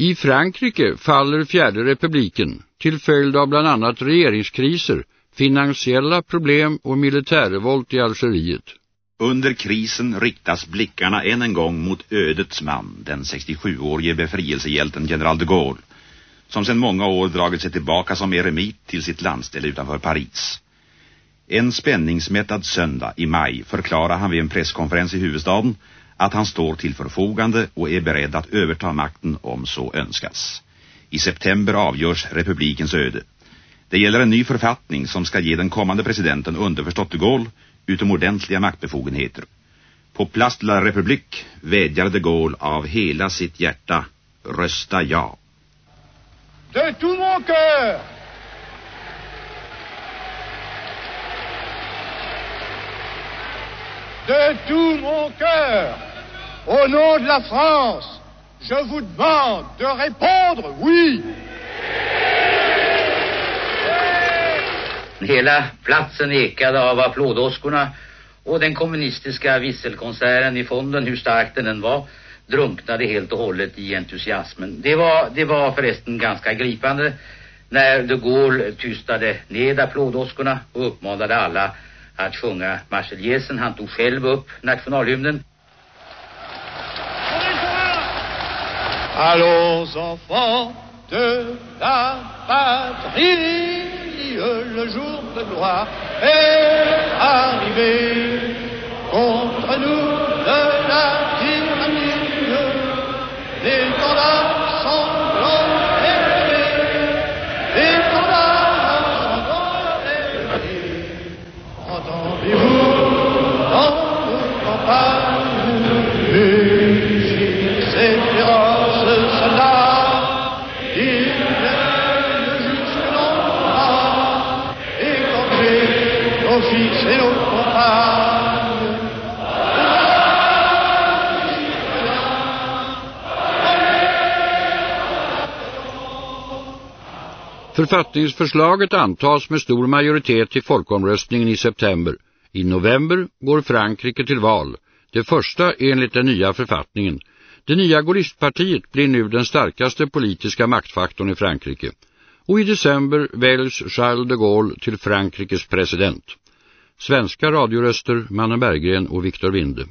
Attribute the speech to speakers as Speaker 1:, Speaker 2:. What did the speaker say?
Speaker 1: I Frankrike faller fjärde republiken till följd av bland annat regeringskriser, finansiella problem och militärrevolt i Algeriet.
Speaker 2: Under krisen riktas blickarna än en gång mot ödets man, den 67-årige befrielsehjälten general de Gaulle, som sedan många år dragit sig tillbaka som eremit till sitt landställe utanför Paris. En spänningsmättad söndag i maj förklarar han vid en presskonferens i huvudstaden att han står till förfogande och är beredd att överta makten om så önskas. I september avgörs republikens öde. Det gäller en ny författning som ska ge den kommande presidenten underförstått de Gaulle utomordentliga maktbefogenheter. På Place de la République vädjar de Gaulle av hela sitt hjärta rösta ja.
Speaker 3: De tout mon cœur De tout mon cœur Au nom de la France Je vous demande de répondre oui
Speaker 4: Hela platsen ekade av applådåskorna och den kommunistiska visselkonserten i fonden, hur stark den än var, drunknade helt och hållet i entusiasmen. Det var, det var förresten ganska gripande när de Gaulle tystade ned applådåskorna och uppmanade alla att sjunga Marseljesen. Han tog själv upp nationalhymnen.
Speaker 3: Allons enfants de la patrie le jour de gloire est arrivé. Contre nous
Speaker 1: Författningsförslaget antas med stor majoritet i folkomröstningen i september. I november går Frankrike till val, det första enligt den nya författningen. Det nya Gaullistpartiet blir nu den starkaste politiska maktfaktorn i Frankrike. Och i december väljs Charles de Gaulle till Frankrikes president. Svenska radioröster Mannen Berggren och Viktor Winde.